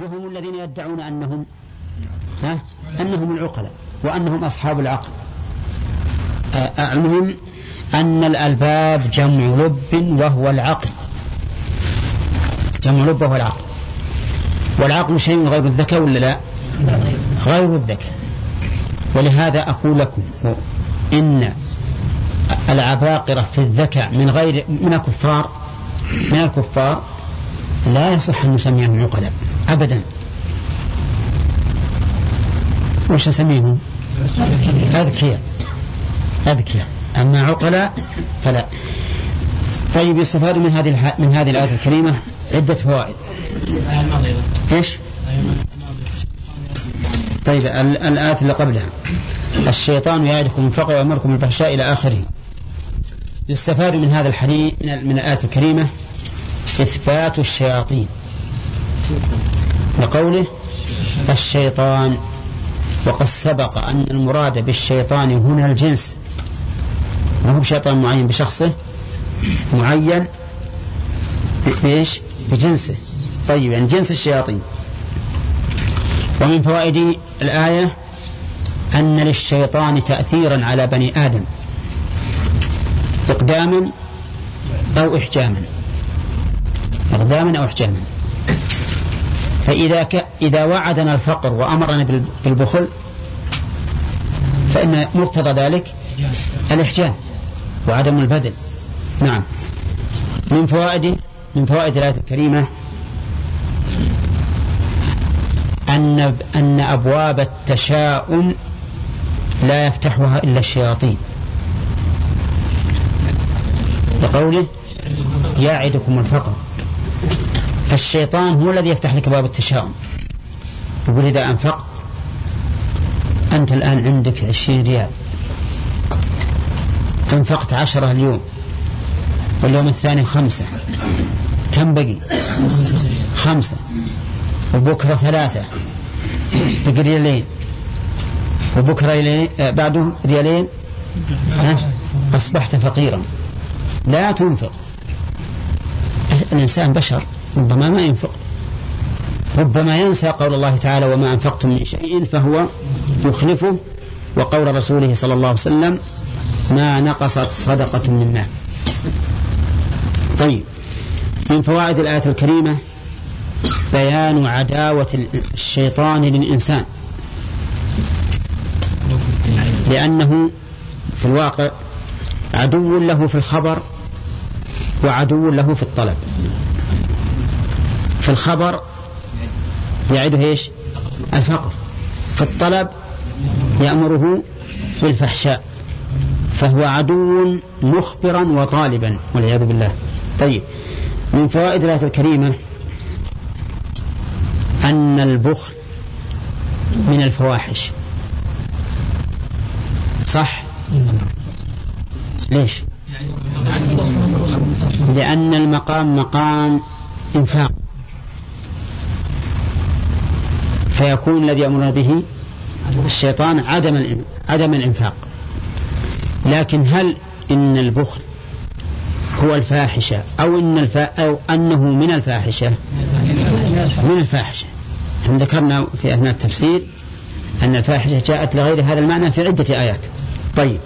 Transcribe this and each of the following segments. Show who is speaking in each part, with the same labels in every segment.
Speaker 1: وهم الذين يدعون أنهم ها؟ أنهم العقلاء وأنهم أصحاب العقل. المهم أن الألباب جمع لب وهو العقل. جمع لب وهو العقل. والعقل شيء غير الذكاء ولا لا؟ غير الذكاء. ولهذا أقول لكم إن العباقرة في الذكاء من غير من الكفار من الكفار لا يصح أن نسميهم عقلاء أبدا. وش نسميهم أذكياء. أذكياء. أما عقلاء فلا. طيب يستفاد من هذه من هذه الآية الكريمة عدة فوائد. إيش؟ طيب الآية اللي قبلها. الشيطان يعدكم الفقر ويأمركم الفحشاء إلى آخره. يستفاد من هذا الحديث من الآية الكريمة إثبات الشياطين. لقوله الشيطان وقد سبق أن المراد بالشيطان هنا الجنس. ما هو بشيطان معين؟ بشخصه. معين. بإيش بجنسه. طيب يعني جنس الشياطين. ومن فوائد الآية أن للشيطان تأثيرا على بني آدم إقداما أو إحجاما. إقداما أو إحجاما. فإذا ك... إذا وعدنا الفقر وأمرنا بالبخل فإن مقتضى ذلك الإحجام وعدم البذل. نعم. من فوائد من فوائد الآية الكريمة أن أن أبواب التشاؤم لا يفتحها إلا الشياطين. لقوله يعدكم الفقر. فالشيطان هو الذي يفتح لك باب التشاؤم. يقول إذا أنفقت أنت الآن عندك عشرين ريال. أنفقت عشرة اليوم واليوم الثاني خمسة. كم بقي؟ خمسة. وبكرة ثلاثة. بقي ريالين. وبكرة آه بعده ريالين؟ أصبحت فقيرا. لا تنفق. الإنسان بشر. ربما ما ينفق. ربما ينسى قول الله تعالى وما أنفقتم من شيء فهو يخلفه وقول رسوله صلى الله عليه وسلم ما نقصت صدقة من مال. طيب من فوائد الآية الكريمة بيان عداوة الشيطان للإنسان. لأنه في الواقع عدو له في الخبر وعدو له في الطلب. في الخبر يعده إيش؟ الفقر. في الطلب يأمره بالفحشاء فهو عدو مخبرا وطالبا والعياذ بالله. طيب من فوائد الآية الكريمة أن البخل من الفواحش. صح؟ ليش؟ لأن المقام مقام إنفاق. فيكون الذي يأمر به الشيطان عدم عدم الإنفاق. لكن هل إن البخل هو الفاحشة أو إن الفا أو أنه من الفاحشة؟ من الفاحشة. هم ذكرنا في أثناء التفسير أن الفاحشة جاءت لغير هذا المعنى في عدة آيات. طيب.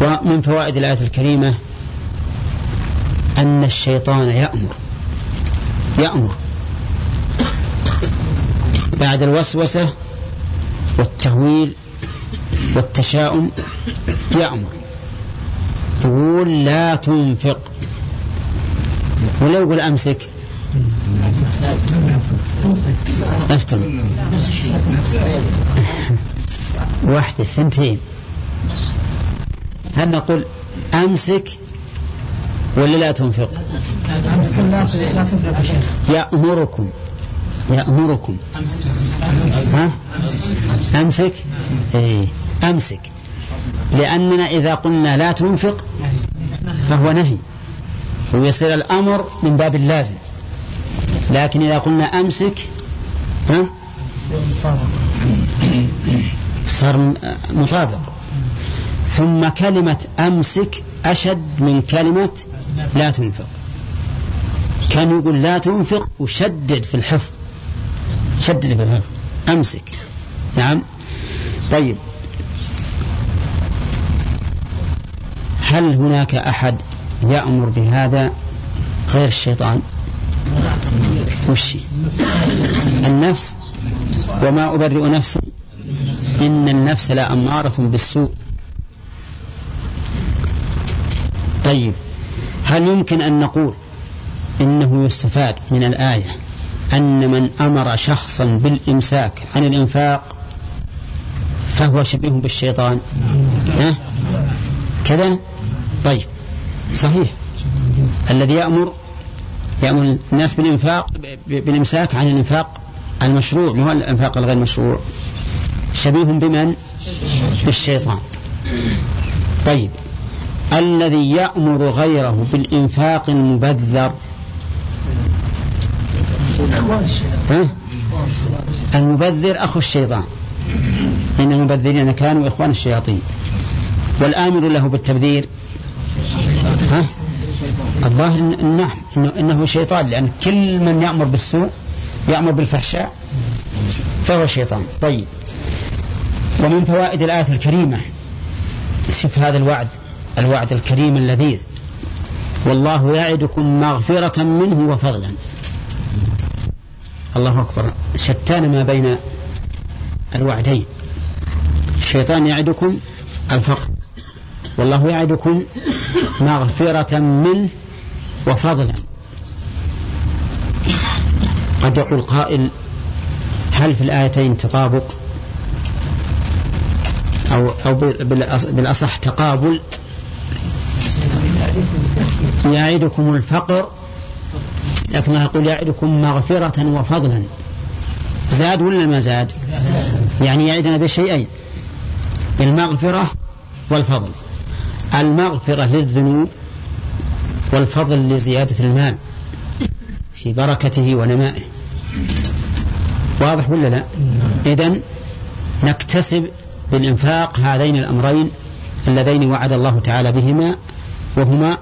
Speaker 1: ومن فوائد الآية الكريمة أن الشيطان يأمر. يأمر. بعد الوسوسة والتهويل والتشاؤم يأمر يقول لا تنفق. ولا يقول أمسك. افتن واحدة ثنتين هل نقول أمسك ولا لا تنفق؟ يأمركم. يأمركم ها؟ أمسك؟ إيه. أمسك. لأننا إذا قلنا لا تنفق فهو نهي. ويصير الأمر من باب اللازم. لكن إذا قلنا أمسك ها؟ صار مطابق. ثم كلمة أمسك أشد من كلمة لا تنفق. كان يقول لا تنفق وشدد في الحفظ. شدد الحفظ أمسك. نعم. طيب. هل هناك أحد يأمر بهذا غير الشيطان؟ وش النفس. وما أبرئ نفسي. إن النفس لأمارة بالسوء. طيب. هل يمكن أن نقول إنه يستفاد من الآية أن من أمر شخصا بالإمساك عن الإنفاق فهو شبيه بالشيطان. ها؟ كذا؟ طيب. صحيح. الذي يأمر يأمر الناس بالإنفاق بالإمساك عن الإنفاق المشروع مو الإنفاق الغير مشروع. شبيه بمن؟ بالشيطان. طيب. الذي يأمر غيره بالإنفاق المبذر ها؟ المبذر أخو الشيطان. إن المبذرين كانوا إخوان الشياطين. والآمر له بالتبذير. ها؟ الظاهر نعم إنه, إنه شيطان لأن كل من يأمر بالسوء يأمر بالفحشاء فهو شيطان. طيب. ومن فوائد الآية الكريمة. شوف هذا الوعد الوعد الكريم اللذيذ. والله يعدكم مغفرة منه وفضلا. الله أكبر. شتان ما بين الوعدين. الشيطان يعدكم الفقر. والله يعدكم مغفرة منه وفضلا. قد يقول قائل هل في الآيتين تطابق؟ أو أو بالأصح تقابل. يعدكم الفقر لكنه يقول يعدكم مغفرة وفضلا. زاد ولا ما زاد؟ يعني يعدنا بشيئين المغفرة والفضل. المغفرة للذنوب والفضل لزيادة المال في بركته ونمائه. واضح ولا لا؟ إذن نكتسب بالإنفاق هذين الأمرين اللذين وعد الله تعالى بهما وهما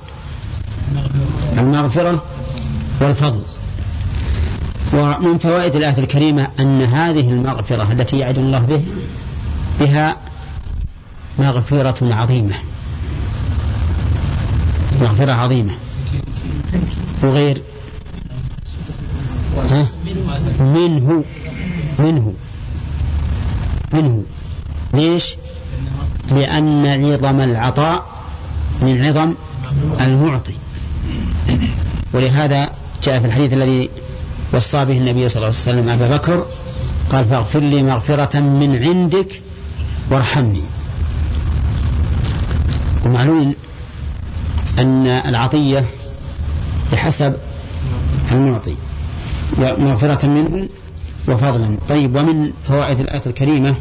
Speaker 1: المغفرة والفضل. ومن فوائد الآية الكريمة أن هذه المغفرة التي يعد الله به بها مغفرة عظيمة. مغفرة عظيمة. وغير؟ منه منه منه. ليش؟ لأن عظم العطاء من عظم المعطي. ولهذا جاء في الحديث الذي وصى به النبي صلى الله عليه وسلم أبا بكر قال فاغفر لي مغفرة من عندك وارحمني. ومعلوم أن العطية بحسب المعطي. مغفرة منه وفضلا. طيب ومن فوائد الآية الكريمة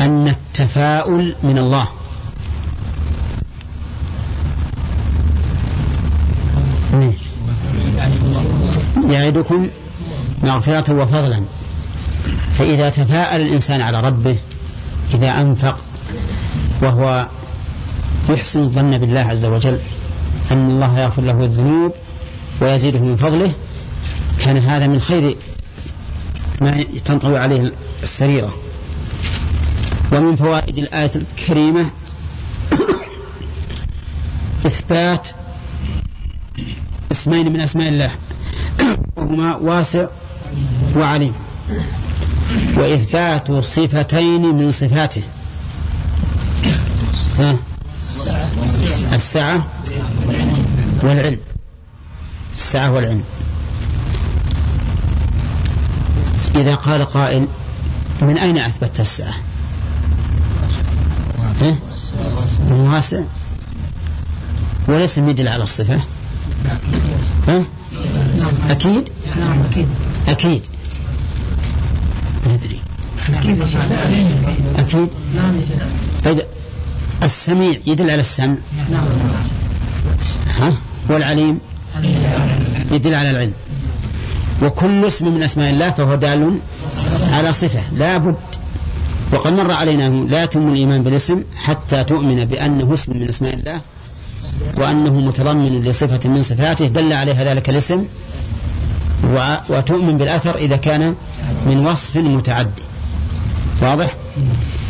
Speaker 1: أن التفاؤل من الله. يعدكم مغفرة وفضلا. فإذا تفاءل الإنسان على ربه إذا أنفق وهو يحسن الظن بالله عز وجل أن الله يغفر له الذنوب ويزيده من فضله كان هذا من خير ما تنطوي عليه السريرة. ومن فوائد الآية الكريمة إثبات اسمين من أسماء الله. وهما واسع وعليم. وإثبات صفتين من صفاته. ها؟ السعة والعلم. السعة والعلم. إذا قال قائل من أين أثبتت السعة؟ من واسع. وليس يدل على الصفة. ها؟ أكيد؟ أكيد. ما أدري أكيد. طيب السميع يدل على السمع. ها؟ والعليم يدل على العلم. وكل اسم من أسماء الله فهو دال على صفة. لا بد. وقد مر علينا لا يتم الإيمان بالاسم حتى تؤمن بأنه اسم من أسماء الله وأنه متضمن لصفة من صفاته. دل عليها ذلك الاسم. وتؤمن بالأثر إذا كان من وصف متعدي. واضح؟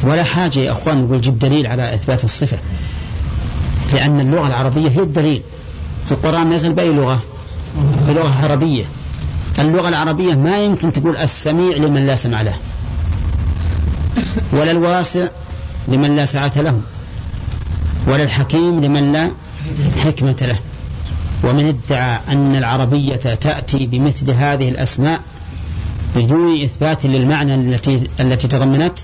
Speaker 1: ولا حاجة يا أخوان نقول جيب دليل على إثبات الصفة. لأن اللغة العربية هي الدليل. في القرآن نزل بأي لغة؟ بلغة عربية. اللغة العربية ما يمكن تقول السميع لمن لا سمع له. ولا الواسع لمن لا سعة له. ولا الحكيم لمن لا حكمة له. ومن ادعى أن العربية تأتي بمثل هذه الأسماء بدون إثبات للمعنى التي التي تضمنت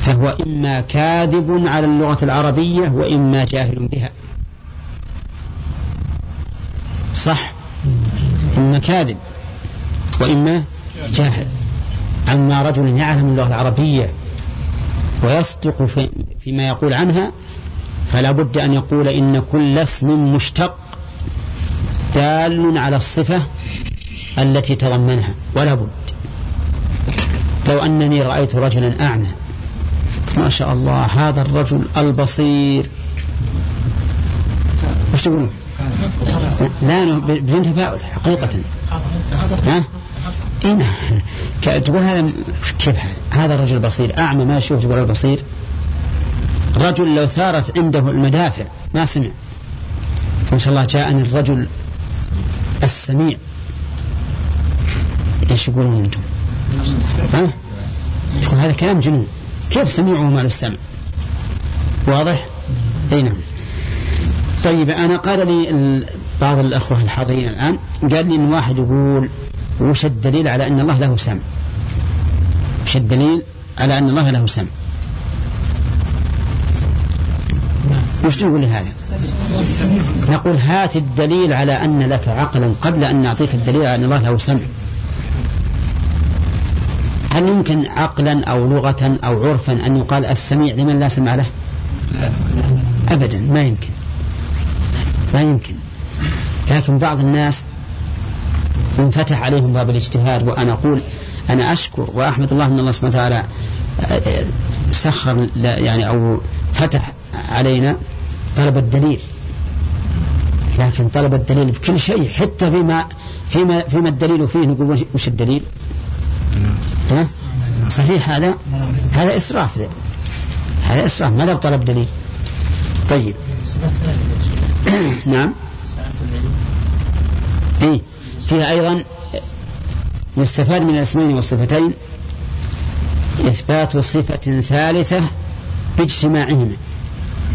Speaker 1: فهو إما كاذب على اللغة العربية وإما جاهل بها. صح؟ إما كاذب وإما جاهل. أما رجل يعلم اللغة العربية ويصدق في فيما يقول عنها فلا بد أن يقول إن كل اسم مشتق دال على الصفة التي تضمنها ولا بد. لو أنني رأيت رجلا أعمى ما شاء الله هذا الرجل البصير. وش تقولون؟ لا بدون تفاؤل حقيقة. ها؟ اي نعم. تقول هذا كيف هذا الرجل بصير أعمى ما يشوف تقول البصير. رجل لو ثارت عنده المدافع ما سمع ما شاء الله جاءني الرجل السميع إيش يقولون أنتم؟ ها؟ تقول هذا كلام جنون كيف سميع وما له السمع؟ واضح؟ إي نعم طيب أنا قال لي بعض الأخوة الحاضرين الآن قال لي إن واحد يقول وش الدليل على أن الله له سمع؟ وش الدليل على أن الله له سمع؟ وش تقول لهذا نقول هات الدليل على أن لك عقلا قبل أن نعطيك الدليل على أن الله له سمع. هل يمكن عقلا أو لغة أو عرفا أن يقال السميع لمن لا سمع له؟ أبدا ما يمكن. ما يمكن. لكن بعض الناس انفتح عليهم باب الاجتهاد وأنا أقول أنا أشكر وأحمد الله أن الله سبحانه وتعالى سخر يعني أو فتح علينا طلب الدليل. لكن طلب الدليل بكل شيء حتى فيما فيما فيما الدليل فيه نقول وش الدليل؟ صحيح هذا؟ هذا إسراف. هذا إسراف. ماذا بطلب دليل؟ طيب. نعم. اي فيها أيضا يستفاد من الاسمين والصفتين إثبات صفة ثالثة باجتماعهما.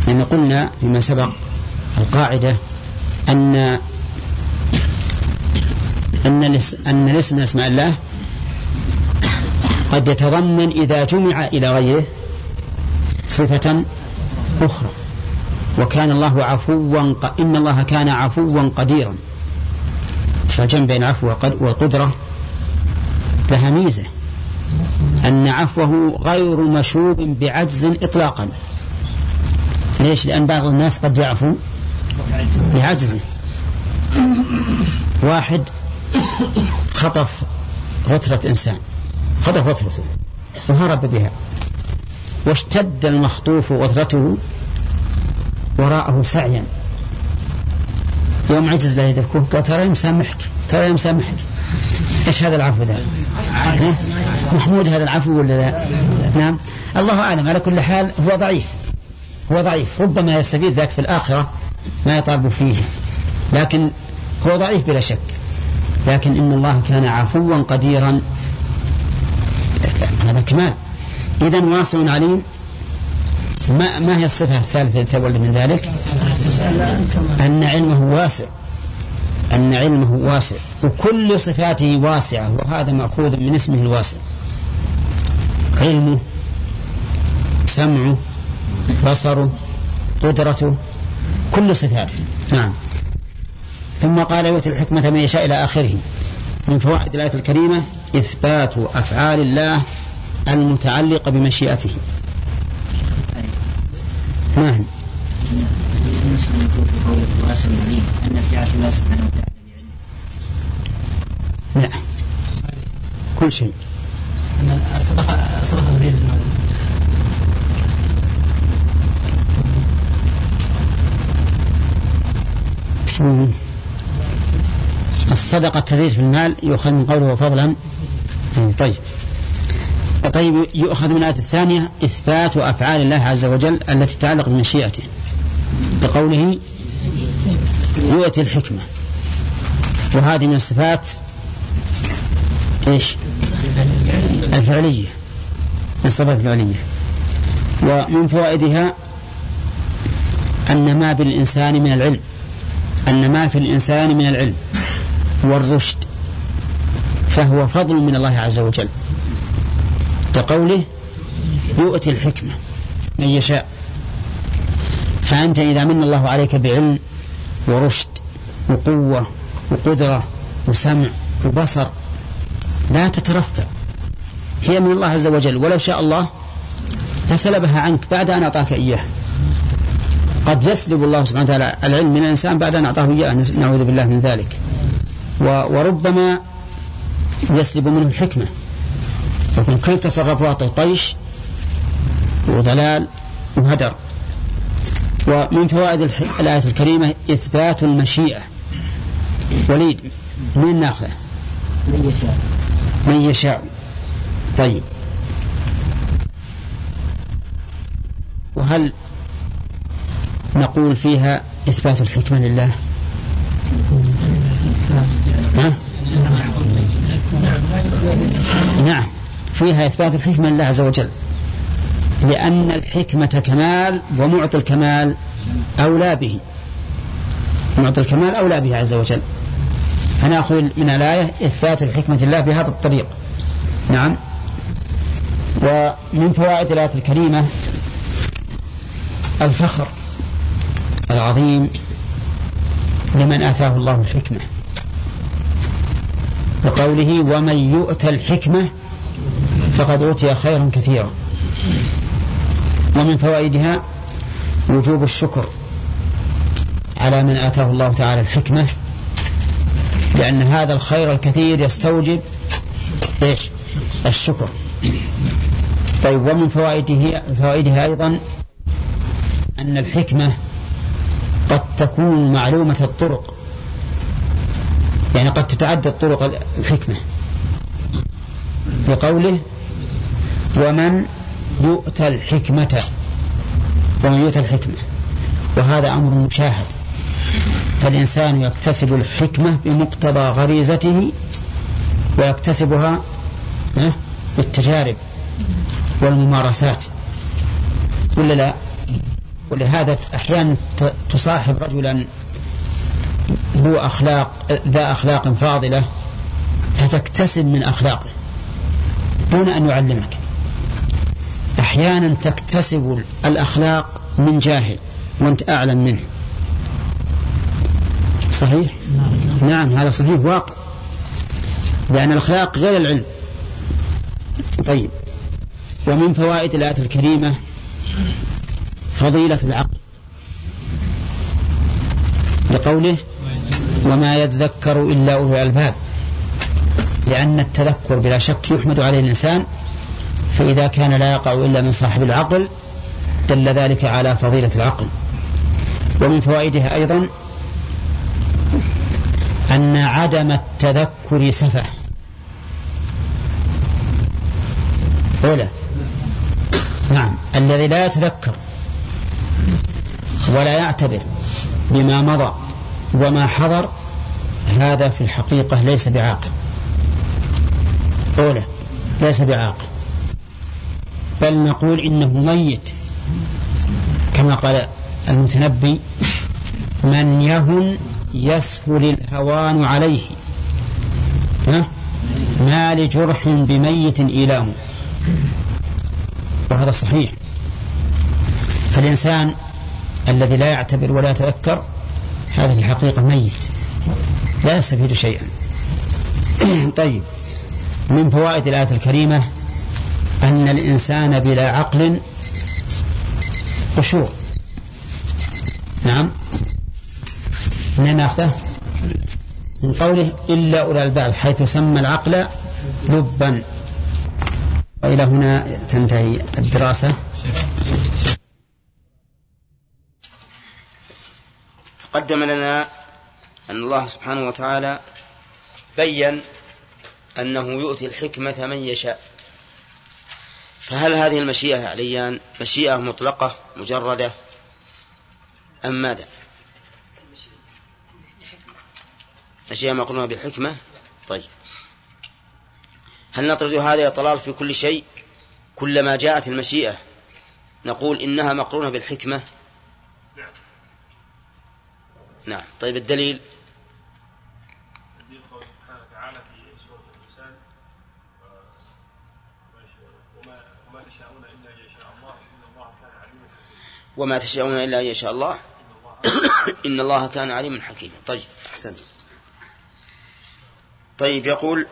Speaker 1: لأن قلنا فيما سبق القاعدة أن أن أن الاسم من أسماء الله قد يتضمن إذا جمع إلى غيره صفة أخرى. وكان الله عفوا إن الله كان عفوا قديرا. فجمع بين العفو والقدرة لها ميزة. أن عفوه غير مشوب بعجز إطلاقا. ليش؟ لأن بعض الناس قد يعفو لعجزه واحد خطف غترة إنسان. خطف غترته. وهرب بها. واشتد المخطوف غترته وراءه سعيا. يوم عجز لا يدركه قال ترى مسامحك ترى مسامحك إيش هذا العفو ذا؟ محمود هذا العفو ولا لا؟ نعم. الله أعلم. على كل حال هو ضعيف. هو ضعيف ربما يستفيد ذاك في الآخرة ما يطالب فيه. لكن هو ضعيف بلا شك. لكن إن الله كان عفوا قديرا هذا كمال. إذا واسع عليم. ما ما هي الصفة الثالثة التي تولد من ذلك؟ أن علمه واسع. أن علمه واسع. وكل صفاته واسعة وهذا مأخوذ من اسمه الواسع. علمه سمعه بصره قدرته كل صفاته نعم. ثم قال يؤتي الحكمة من يشاء إلى آخره. من فوائد الآية الكريمة إثبات أفعال الله المتعلقة بمشيئته. ما هي؟ لا كل شيء. الصدقة صدقة زين
Speaker 2: الصدقة تزيد في المال يؤخذ من قوله فضلا. طيب. طيب يؤخذ من الآية الثانية إثبات أفعال الله عز وجل التي تتعلق بمشيئته. بقوله يؤتي الحكمة. وهذه من الصفات إيش؟ الفعلية. من الصفات الفعلية. ومن فوائدها أن ما بالإنسان من العلم. أن ما في الإنسان من العلم والرشد فهو فضل من الله عز وجل. كقوله يؤتي الحكمة من يشاء. فأنت إذا من الله عليك بعلم ورشد وقوة وقدرة وسمع وبصر لا تترفع. هي من الله عز وجل. ولو شاء الله لسلبها عنك بعد أن أعطاك إياه قد يسلب الله سبحانه وتعالى العلم من الإنسان بعد أن أعطاه إياه. نعوذ بالله من ذلك. وربما يسلب منه الحكمة. فكن كل تصرفاته طيش وضلال وهدر. ومن فوائد الآية الكريمة إثبات المشيئة. وليد من ناخذه؟ من يشاء. من يشاء. طيب. وهل نقول فيها إثبات الحكمة لله. ها؟ نعم فيها إثبات الحكمة لله عز وجل. لأن الحكمة كمال ومعطي الكمال أولى به. معطي الكمال أولى به عز وجل. فنأخذ من الآية إثبات الحكمة لله بهذا الطريق. نعم. ومن فوائد الآية الكريمة الفخر. العظيم لمن آتاه الله الحكمة. وقوله ومن يؤت الحكمة فقد أوتي خيرا كثيرا. ومن فوائدها وجوب الشكر على من آتاه الله تعالى الحكمة لأن هذا الخير الكثير يستوجب إيش؟ الشكر. طيب ومن فوائده فوائدها أيضا أن الحكمة قد تكون معلومة الطرق. يعني قد تتعدد طرق الحكمة. بقوله ومن يؤتى الحكمة ومن يؤتى الحكمة. وهذا أمر مشاهد. فالإنسان يكتسب الحكمة بمقتضى غريزته ويكتسبها بالتجارب والممارسات. ولا لا؟ ولهذا أحيانا تصاحب رجلا ذو أخلاق ذا أخلاق فاضلة فتكتسب من أخلاقه دون أن يعلمك. أحيانا تكتسب الأخلاق من جاهل وأنت أعلم منه. صحيح؟ نعم, هذا صحيح واقع. لأن الأخلاق غير العلم. طيب. ومن فوائد الآية الكريمة فضيلة العقل. لقوله وما يذكر إلا أولو الألباب لأن التذكر بلا شك يحمد عليه الإنسان فإذا كان لا يقع إلا من صاحب العقل دل ذلك على فضيلة العقل. ومن فوائدها أيضا أن عدم التذكر سفه. أولى نعم الذي لا يتذكر ولا يعتبر بما مضى وما حضر هذا في الحقيقة ليس بعاقل. أولى ليس بعاقل. بل نقول إنه ميت. كما قال المتنبي من يهن يسهل الهوان عليه. ها؟ ما لجرح بميت إيلام وهذا صحيح. فالإنسان الذي لا يعتبر ولا يتذكر هذا في الحقيقة ميت لا يستفيد شيئا. طيب. من فوائد الآية الكريمة أن الإنسان بلا عقل قشور نعم. من ناخذه من قوله إلا أولى الباب حيث سمى العقل لبا. وإلى هنا تنتهي الدراسة. قدم لنا
Speaker 1: أن الله سبحانه وتعالى بين أنه يؤتي الحكمة من يشاء. فهل هذه المشيئة عليان مشيئة مطلقة مجردة أم ماذا؟ مشيئة مقرونة بالحكمة؟ طيب. هل نطرد هذا الضلال في كل شيء كلما جاءت المشيئة نقول إنها مقرونة بالحكمة؟ نعم. طيب الدليل؟ وما تشاءون إلا أن يشاء الله إن الله كان عليما حكيما. طيب. أحسنت. طيب يقول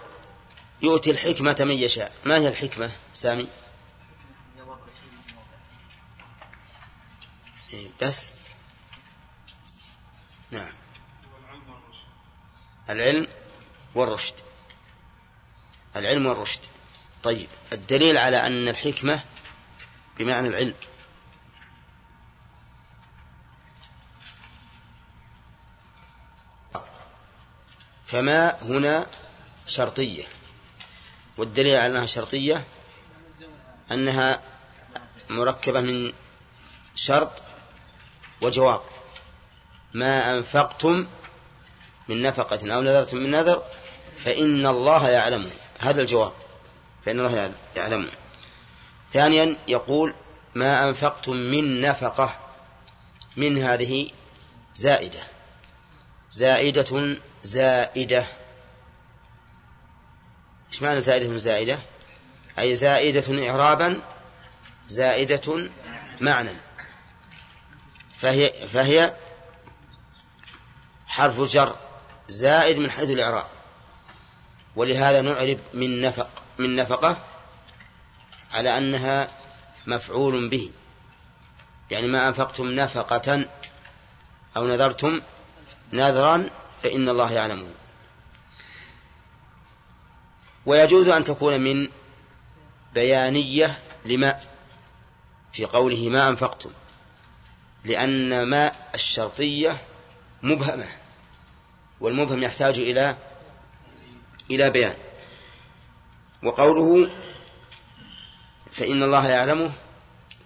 Speaker 1: يؤتي الحكمة من يشاء. ما هي الحكمة سامي؟ إيه، بس. نعم. العلم والرشد. العلم والرشد. طيب الدليل على أن الحكمة بمعنى العلم. فما هنا شرطية. والدليل على أنها شرطية أنها مركبة من شرط وجواب. ما أنفقتم من نفقة أو نذرتم من نذر فإن الله يعلمه هذا الجواب. فإن الله يعلمه ثانيا يقول ما أنفقتم من نفقة من هذه زائدة. زائدة زائدة. إيش معنى زائدة زائدة؟ أي زائدة إعرابا زائدة معنى. فهي فهي حرف جر زائد من حيث الإعراب. ولهذا نعرب من نفق من نفقة على أنها مفعول به. يعني ما أنفقتم نفقة أو نذرتم نذرا فإن الله يعلمه ويجوز أن تكون من بيانية لما في قوله ما أنفقتم لأن ما الشرطية مبهمة. والمبهم يحتاج إلى إلى بيان. وقوله فإن الله يعلمه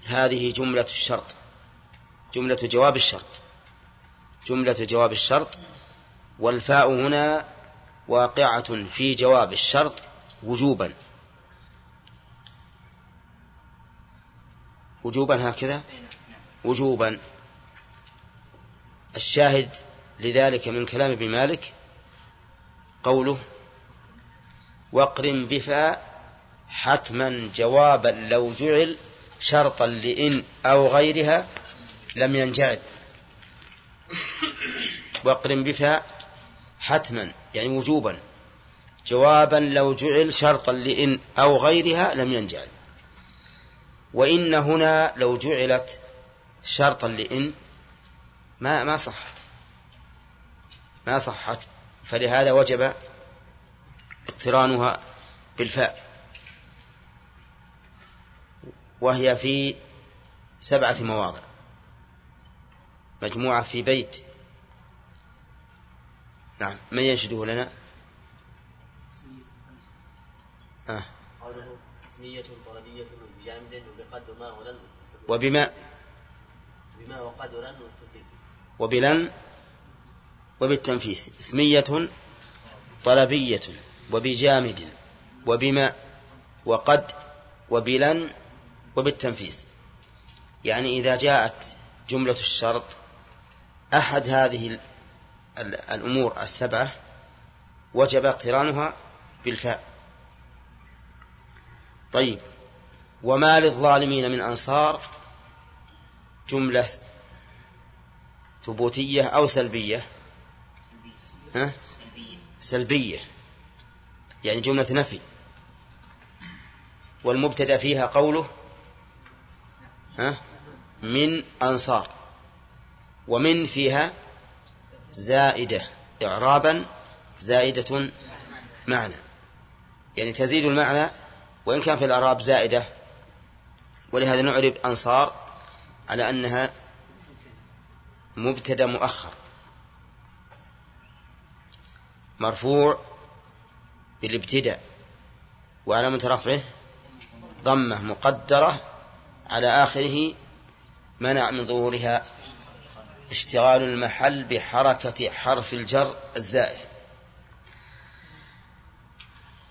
Speaker 1: هذه جملة الشرط. جملة جواب الشرط. جملة جواب الشرط. والفاء هنا واقعة في جواب الشرط وجوبا. وجوبا هكذا؟ وجوبا. الشاهد لذلك من كلام ابن مالك قوله واقرن بفاء حتما جوابا لو جعل شرطا لإن أو غيرها لم ينجعل. واقرن بفاء حتما يعني وجوبا. جوابا لو جعل شرطا لإن أو غيرها لم ينجعل. وإن هنا لو جعلت شرطا لإن ما ما صحت. ما صحت. فلهذا وجب اقترانها بالفاء. وهي في سبعة مواضع. مجموعة في بيت. نعم. من ينشده لنا؟
Speaker 3: آه. اسمية طلبية بجامد وبقد ما ولن
Speaker 1: وبما
Speaker 3: بما وقد ولن والتنفيس
Speaker 1: وبلن وبالتنفيس اسمية طلبية وبجامد وبما وقد وبلن وبالتنفيس يعني إذا جاءت جملة الشرط أحد هذه الأمور السبعة وجب اقترانها بالفاء. طيب وما للظالمين من أنصار؟ جملة ثبوتية أو سلبية. ها؟ سلبية. يعني جملة نفي. والمبتدأ فيها قوله ها؟ من أنصار. ومن فيها زائدة. إعرابا زائدة معنى. يعني تزيد المعنى وإن كان في الأعراب زائدة. ولهذا نعرب أنصار على أنها مبتدأ مؤخر. مرفوع بالابتداء وعلامة رفعه ضمة مقدرة على آخره منع من ظهورها اشتغال المحل بحركة حرف الجر الزائد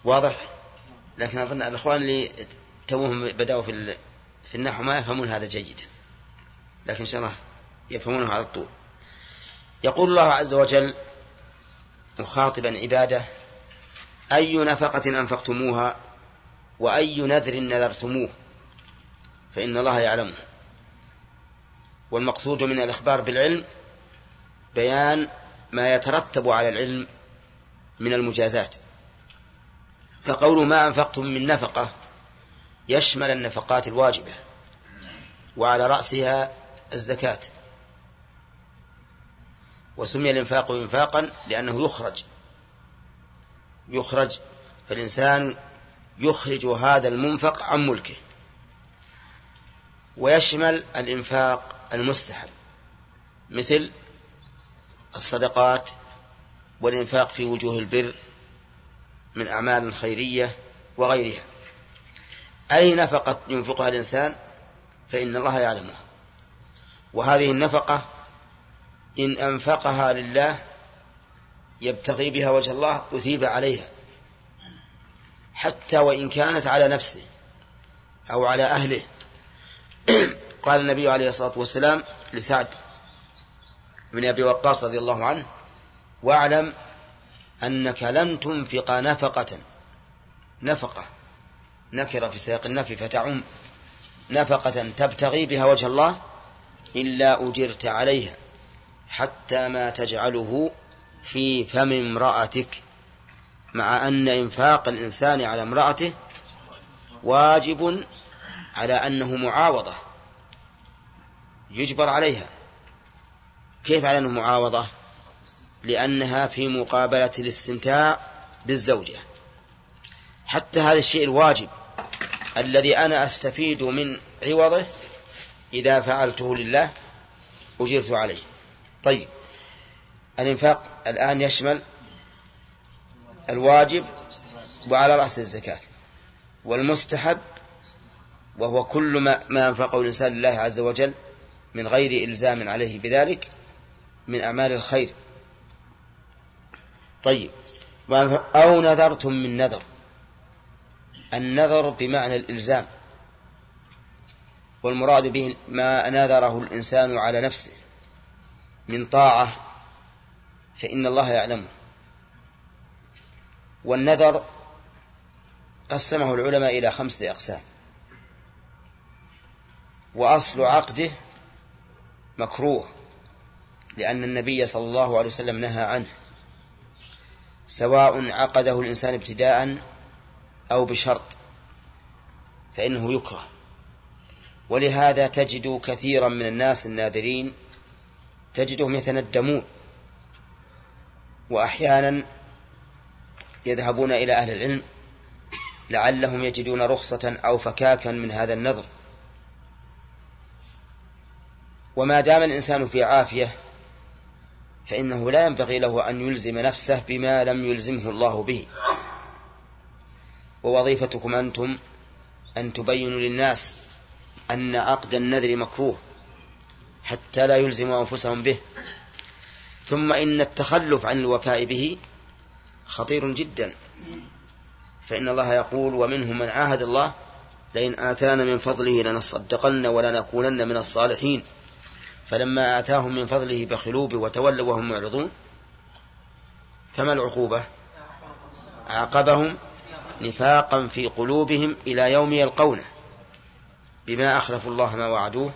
Speaker 1: واضح؟ لكن أظن الأخوان اللي توهم بدأوا في في النحو ما يفهمون هذا جيدا لكن إن شاء الله يفهمونه على الطول يقول الله عز وجل مخاطبا عباده أي نفقة أنفقتموها وأي نذر نذرتموه فإن الله يعلمه. والمقصود من الإخبار بالعلم بيان ما يترتب على العلم من المجازات. فقول ما أنفقتم من نفقة يشمل النفقات الواجبة وعلى رأسها الزكاة. وسمي الإنفاق إنفاقا لأنه يخرج. يخرج فالإنسان يخرج هذا المنفق عن ملكه. ويشمل الإنفاق المستحب مثل الصدقات والإنفاق في وجوه البر من أعمال خيرية وغيرها. أي نفقة ينفقها الإنسان؟ فإن الله يعلمها. وهذه النفقة إن أنفقها لله يبتغي بها وجه الله أثيب عليها. حتى وإن كانت على نفسه أو على أهله. قال النبي عليه الصلاة والسلام لسعد بن أبي وقاص رضي الله عنه واعلم أنك لن تنفق نفقة. نفقة. نكرة في سياق النفي فتعم. نفقة تبتغي بها وجه الله إلا أجرت عليها. حتى ما تجعله في فم امرأتك مع أن إنفاق الإنسان على امرأته واجب على أنه معاوضة. يجبر عليها. كيف على أنه معاوضة؟ لأنها في مقابلة الاستمتاع بالزوجة. حتى هذا الشيء الواجب الذي أنا أستفيد من عوضه إذا فعلته لله أجرت عليه. طيب. الإنفاق الآن يشمل الواجب وعلى رأس الزكاة والمستحب وهو كل ما, ما أنفقه الإنسان لله عز وجل من غير إلزام عليه بذلك من أعمال الخير. طيب. أو نذرتم من نذر. النذر بمعنى الإلزام. والمراد به ما نذره الإنسان على نفسه. من طاعة فإن الله يعلمه. والنذر قسمه العلماء إلى خمسة أقسام. وأصل عقده مكروه لأن النبي صلى الله عليه وسلم نهى عنه. سواء عقده الإنسان ابتداء أو بشرط فإنه يكره. ولهذا تجد كثيرا من الناس الناذرين تجدهم يتندمون وأحيانا يذهبون إلى أهل العلم لعلهم يجدون رخصة أو فكاكا من هذا النذر وما دام الإنسان في عافية فإنه لا ينبغي له أن يلزم نفسه بما لم يلزمه الله به. ووظيفتكم أنتم أن تبينوا للناس أن عقد النذر مكروه. حتى لا يلزموا أنفسهم به. ثم إن التخلف عن الوفاء به خطير جدا. فإن الله يقول ومنهم من عاهد الله لئن آتانا من فضله لنصدقن ولنكونن من الصالحين. فلما آتاهم من فضله بخلوا به وتولوا وهم معرضون فما العقوبة؟ عاقبهم نفاقا في قلوبهم إلى يوم يلقونه. بما أخلفوا الله ما وعدوه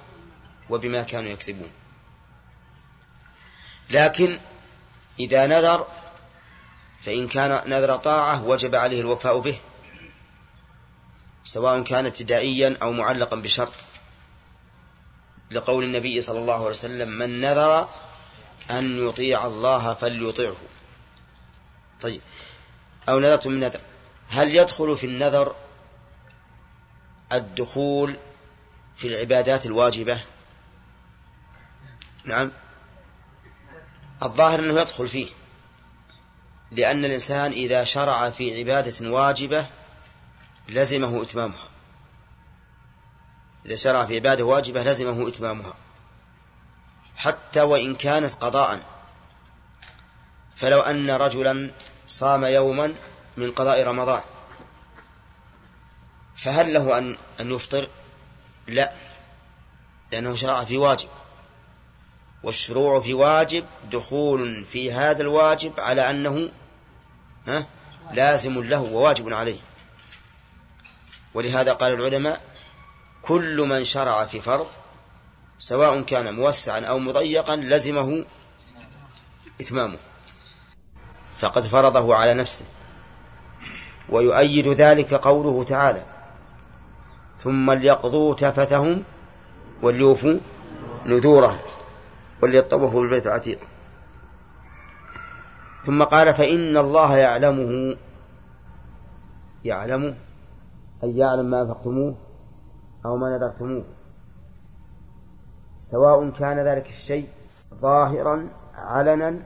Speaker 1: وبما كانوا يكذبون. لكن إذا نذر فإن كان نذر طاعة وجب عليه الوفاء به سواء كان ابتدائيا أو معلقا بشرط. لقول النبي صلى الله عليه وسلم من نذر أن يطيع الله فليطعه طيب أو نذرت من نذر. هل يدخل في النذر الدخول في العبادات الواجبة؟ نعم. الظاهر أنه يدخل فيه. لأن الإنسان إذا شرع في عبادة واجبة لزمه إتمامها. إذا شرع في عبادة واجبة لزمه إتمامها. حتى وإن كانت قضاء. فلو أن رجلا صام يوما من قضاء رمضان. فهل له أن أن يفطر؟ لا. لأنه شرع في واجب. والشروع في واجب دخول في هذا الواجب على أنه ها لازم له وواجب عليه. ولهذا قال العلماء كل من شرع في فرض سواء كان موسعا أو مضيقا لزمه إتمامه. فقد فرضه على نفسه. ويؤيد ذلك قوله تعالى ثم ليقضوا تفتهم وليوفوا نذورهم. وليطوفوا بالبيت العتيق. ثم قال فإن الله يعلمه يعلم أي يعلم ما أنفقتموه أو ما نذرتموه. سواء كان ذلك الشيء ظاهرا علنا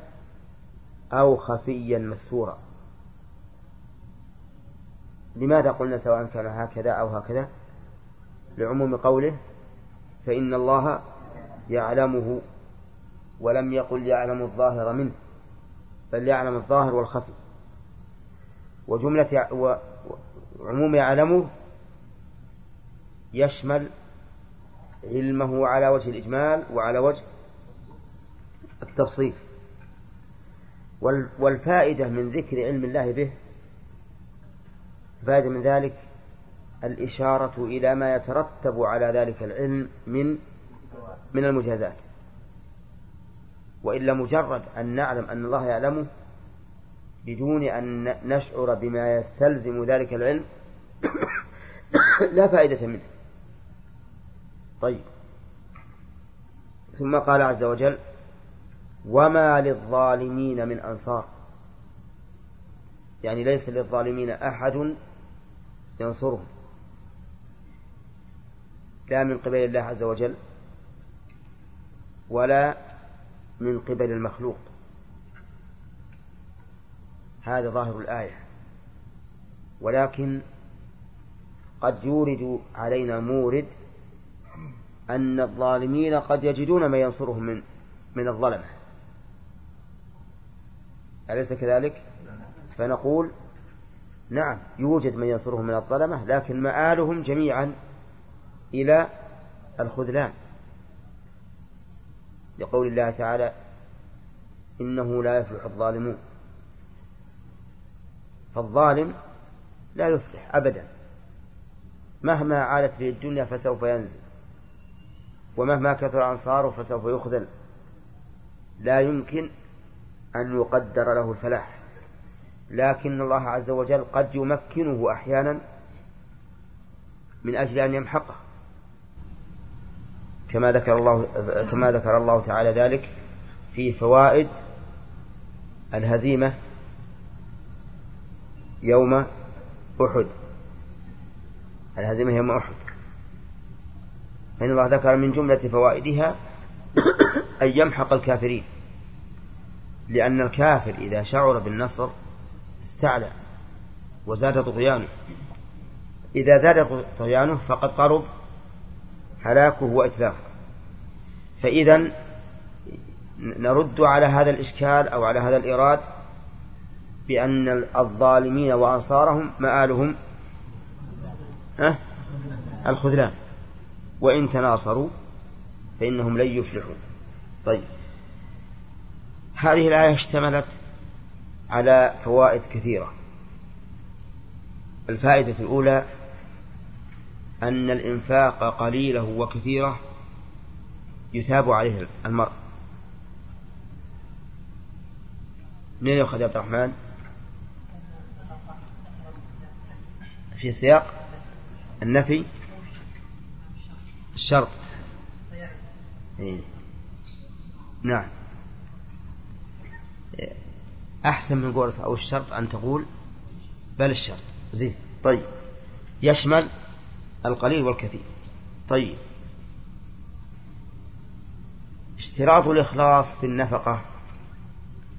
Speaker 1: أو خفيا مستورا. لماذا قلنا سواء كان هكذا أو هكذا؟ لعموم قوله فإن الله يعلمه ولم يقل يعلم الظاهر منه بل يعلم الظاهر والخفي. وجملة وعموم يعلمه يشمل علمه على وجه الإجمال وعلى وجه التفصيل. والفائدة من ذكر علم الله به فائدة من ذلك الإشارة إلى ما يترتب على ذلك العلم من من المجازات. وإلا مجرد أن نعلم أن الله يعلمه بدون أن نشعر بما يستلزم ذلك العلم لا فائدة منه. طيب. ثم قال عز وجل وما للظالمين من أنصار. يعني ليس للظالمين أحد ينصرهم. لا من قبل الله عز وجل ولا من قبل المخلوق. هذا ظاهر الآية. ولكن قد يورد علينا مورد أن الظالمين قد يجدون ما ينصرهم من من الظلمة. أليس كذلك؟ فنقول نعم يوجد من ينصرهم من الظلمة لكن مآلهم جميعا إلى الخذلان. لقول الله تعالى إنه لا يفلح الظالمون. فالظالم لا يفلح أبدا. مهما عادت به الدنيا فسوف ينزل ومهما كثر أنصاره فسوف يخذل. لا يمكن أن يقدر له الفلاح. لكن الله عز وجل قد يمكنه أحيانا من أجل أن يمحقه. كما ذكر الله كما ذكر الله تعالى ذلك في فوائد الهزيمة يوم أحد. الهزيمة يوم أحد. فإن الله ذكر من جملة فوائدها أن يمحق الكافرين. لأن الكافر إذا شعر بالنصر استعلى وزاد طغيانه. إذا زاد طغيانه فقد قرب هلاكه وإتلافه فإذا نرد على هذا الإشكال أو على هذا الإيراد بأن الظالمين وأنصارهم مآلهم أه؟ الخذلان. وإن تناصروا فإنهم لن يفلحوا. طيب. هذه الآية اشتملت على فوائد كثيرة. الفائدة الأولى أن الإنفاق قليله وكثيره يثاب عليه المرء. منين يؤخذ يا عبد الرحمن؟ في سياق النفي الشرط. إيه. نعم. أحسن من قولة أو الشرط أن تقول بل الشرط. زين. طيب. يشمل القليل والكثير. طيب. اشتراط الإخلاص في النفقة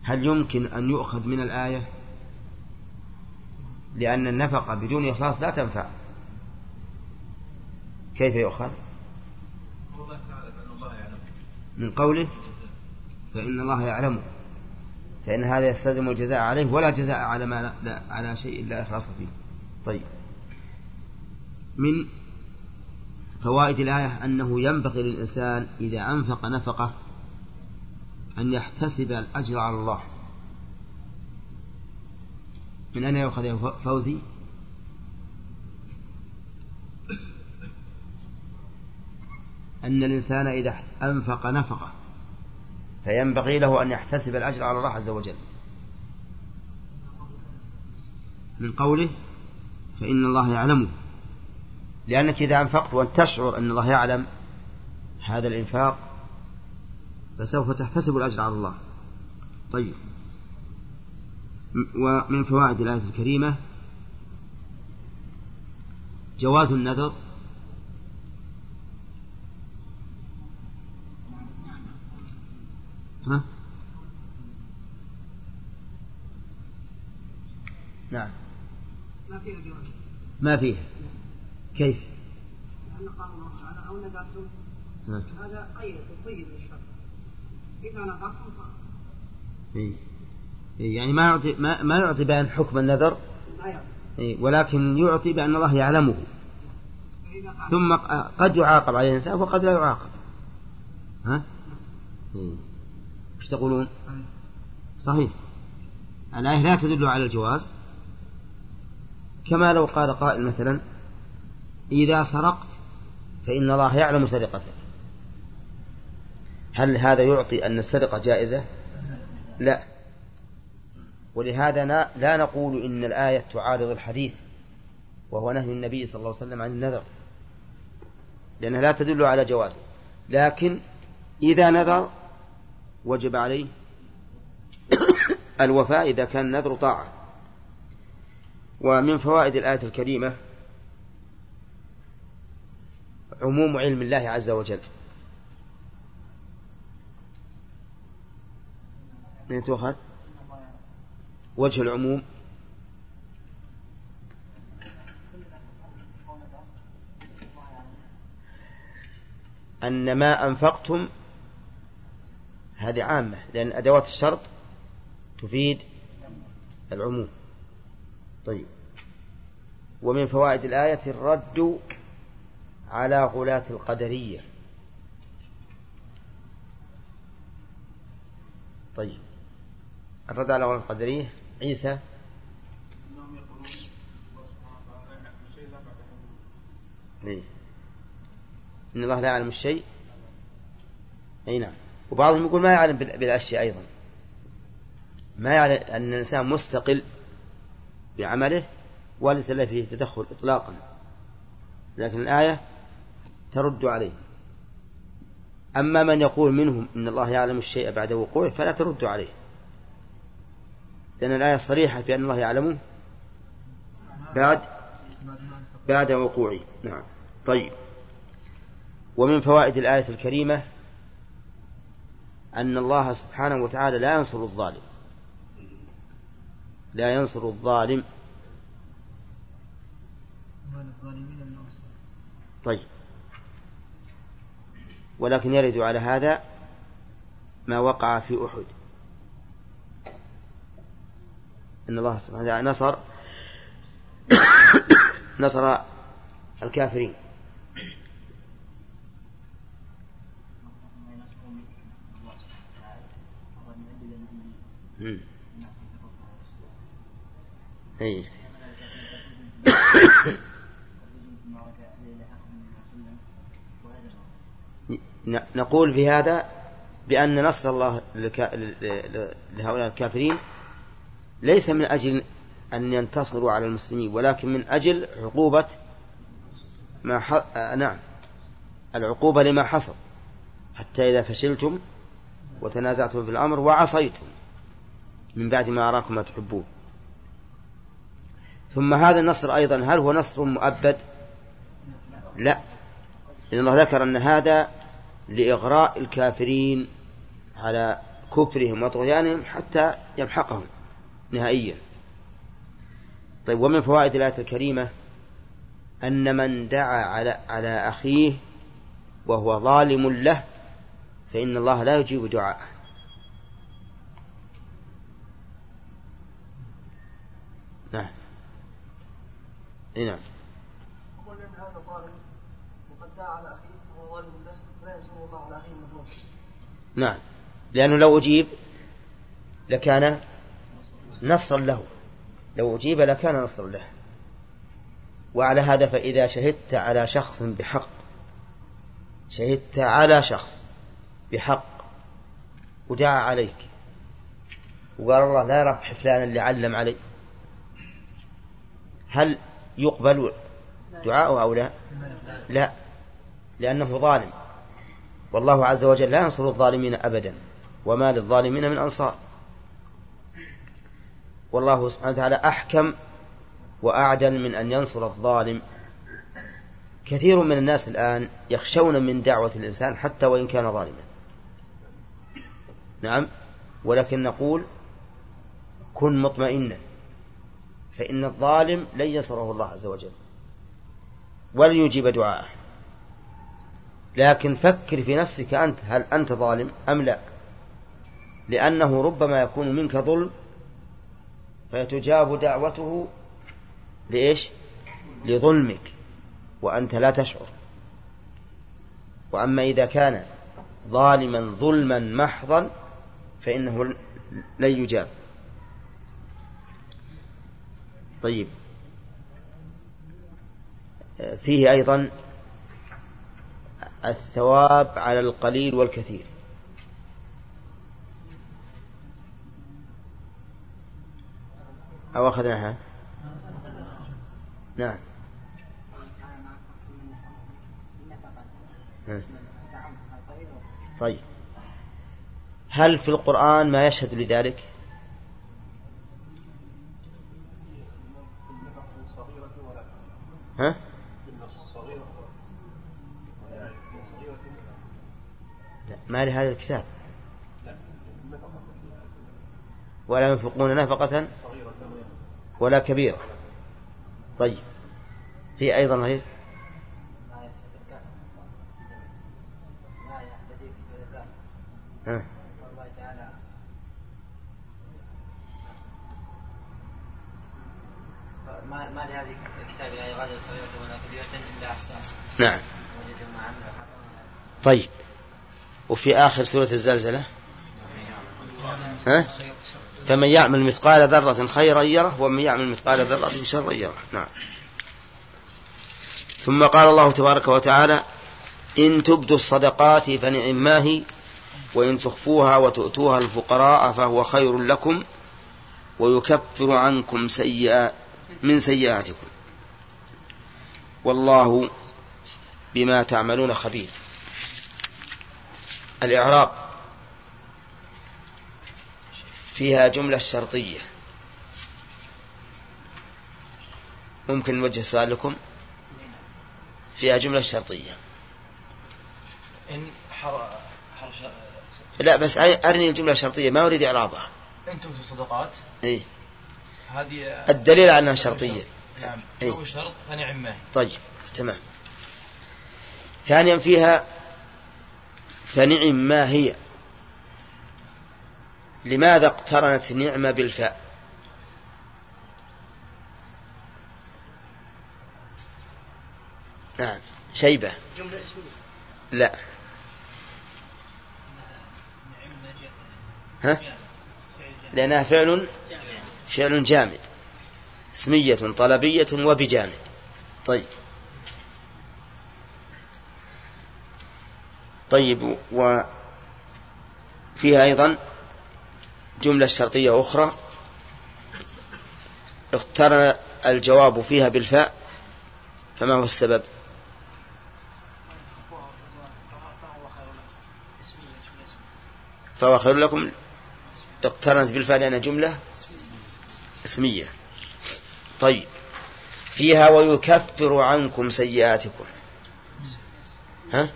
Speaker 1: هل يمكن أن يؤخذ من الآية؟ لأن النفقة بدون إخلاص لا تنفع. كيف يؤخذ؟ من قوله فإن الله يعلمه فإن هذا يستلزم الجزاء عليه ولا جزاء على ما لا على شيء لا إخلاص فيه. طيب. من فوائد الآية أنه ينبغي للإنسان إذا أنفق نفقة أن يحتسب الأجر على الله. من أين يؤخذ فوزي؟ أن الإنسان إذا أنفق نفقة فينبغي له أن يحتسب الأجر على الله عز وجل. من قوله فإن الله يعلمه. لأنك إذا أنفقت وأن تشعر أن الله يعلم هذا الإنفاق فسوف تحتسب الأجر على الله. طيب. ومن فوائد الآية الكريمة جواز النذر. ها؟ نعم.
Speaker 4: ما فيها جواز.
Speaker 1: ما فيها. كيف؟
Speaker 4: لأن قال الله تعالى أو نذرتم هذا قيد وقيد للشرع إذا نذرتم
Speaker 1: إيه. إيه يعني ما يعطي ما, ما يعطي بأن حكم النذر إيه ولكن يعطي بأن الله يعلمه ثم قد يعاقب عليه الإنسان وقد لا يعاقب ها؟ إيه. إيش تقولون؟ صحيح الآية لا تدل على الجواز كما لو قال قائل مثلا إذا سرقت فإن الله يعلم سرقتك هل هذا يعطي أن السرقة جائزة؟ لا. ولهذا لا نقول إن الآية تعارض الحديث وهو نهي النبي صلى الله عليه وسلم عن النذر. لأنها لا تدل على جوازه لكن إذا نذر وجب عليه الوفاء إذا كان النذر طاعة. ومن فوائد الآية الكريمة عموم علم الله عز وجل. من تؤخذ وجه العموم. أن ما أنفقتم هذه عامة لأن أدوات الشرط تفيد العموم. طيب. ومن فوائد الآية الرد على غلاة القدرية. طيب. الرد على غلاة القدرية. عيسى. إيه؟ إن الله لا يعلم الشيء. أي نعم. وبعضهم يقول ما يعلم بالأشياء أيضا. ما يعلم أن الإنسان مستقل بعمله وليس له فيه تدخل إطلاقا. لكن الآية ترد عليه. أما من يقول منهم إن الله يعلم الشيء بعد وقوعه فلا ترد عليه. لأن الآية صريحة في أن الله يعلمه بعد بعد وقوعه. نعم. طيب. ومن فوائد الآية الكريمة أن الله سبحانه وتعالى لا ينصر الظالم. لا ينصر الظالم. طيب. ولكن يرد على هذا ما وقع في أحد أن الله سبحانه وتعالى نصر نصر الكافرين أي نقول في هذا بأن نصر الله لهؤلاء الكافرين ليس من أجل أن ينتصروا على المسلمين ولكن من أجل عقوبة ما ح... آه نعم. العقوبة لما حصل. حتى إذا فشلتم وتنازعتم في الأمر وعصيتم. من بعد ما أراكم ما تحبون. ثم هذا النصر أيضا هل هو نصر مؤبد؟ لا. لأن الله ذكر أن هذا لإغراء الكافرين على كفرهم وطغيانهم حتى يمحقهم نهائيا. طيب ومن فوائد الآية الكريمة أن من دعا على على أخيه وهو ظالم له فإن الله لا يجيب دعاءه. نعم. نعم
Speaker 4: يقول ان هذا ظالم وقد دعا على اخيه وهو ظالم له لا ينصر الله على اخيه المظلوم
Speaker 1: نعم. لأنه لو أجيب لكان نصرا له. لو أجيب لكان نصرا له. وعلى هذا فإذا شهدت على شخص بحق. شهدت على شخص بحق. ودعا عليك. وقال الله لا ربح فلان اللي علم علي. هل يقبل دعاؤه أو لا؟ لا. لأنه ظالم. والله عز وجل لا ينصر الظالمين أبدا وما للظالمين من أنصار. والله سبحانه وتعالى أحكم وأعدل من أن ينصر الظالم. كثير من الناس الآن يخشون من دعوة الإنسان حتى وإن كان ظالما. نعم. ولكن نقول كن مطمئنا فإن الظالم لن ينصره الله عز وجل. ولن يجيب دعاءه. لكن فكر في نفسك أنت هل أنت ظالم أم لا؟ لأنه ربما يكون منك ظلم فتجاب دعوته لإيش؟ لظلمك وأنت لا تشعر. وأما إذا كان ظالما ظلما محضا فإنه لن يجاب. طيب. فيه أيضا الثواب على القليل والكثير. أو أخذناها؟ نعم. طيب. هل في القرآن ما يشهد لذلك؟ ها؟ ما لهذا الكتاب. ولا ينفقون نفقة ولا كبيرة. طيب. في أيضا غير.
Speaker 3: ما ما لهذه الكتاب لا يغادر صغيرة ولا كبيرة إلا أحسن.
Speaker 1: نعم. طيب. وفي آخر سورة الزلزلة؟ ها؟ فمن يعمل مثقال ذرة خيرا يره ومن يعمل مثقال ذرة شرا يره. نعم. ثم قال الله تبارك وتعالى إن تبدوا الصدقات فنعم ما هي وإن تخفوها وتؤتوها الفقراء فهو خير لكم ويكفر عنكم سيئات من سيئاتكم. والله بما تعملون خبير. الإعراب فيها جملة شرطية. ممكن نوجه سؤال لكم؟ فيها جملة شرطية.
Speaker 5: إن حر... حر...
Speaker 1: لا بس أرني الجملة الشرطية ما أريد إعرابها.
Speaker 5: أنتم في صدقات.
Speaker 1: إيه
Speaker 5: هذه
Speaker 1: الدليل على أنها شرطية.
Speaker 5: نعم. أول شرط فنعم ما هي.
Speaker 1: طيب تمام. ثانيا فيها فنعم ما هي؟ لماذا اقترنت نعمة بالفاء؟ نعم شيبة.
Speaker 4: جملة اسمية.
Speaker 1: لا. ها؟ لأنها فعل فعل جامد. اسمية طلبية وبجانب. طيب. طيب وفيها أيضا جملة شرطية أخرى. اقترن الجواب فيها بالفاء فما هو السبب؟ فهو خير لكم. اقترنت بالفاء لأنها جملة اسمية. طيب فيها ويكفر عنكم سيئاتكم. ها؟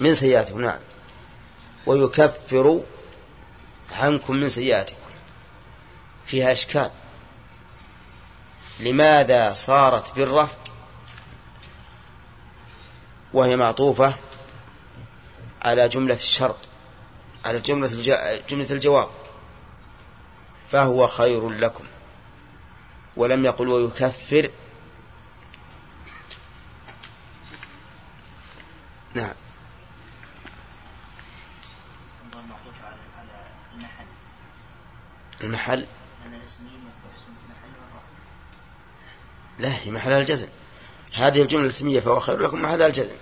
Speaker 1: من سيئاتكم نعم. ويكفر عنكم من سيئاتكم. فيها إشكال. لماذا صارت بالرفع وهي معطوفة على جملة الشرط على جملة جملة الجواب. فهو خير لكم. ولم يقل ويكفر. نعم
Speaker 3: المعطوف على على المحل
Speaker 1: المحل
Speaker 3: محل
Speaker 1: لا هي محلها الجزم. هذه الجملة الاسمية فهو خير لكم محلها الجزم.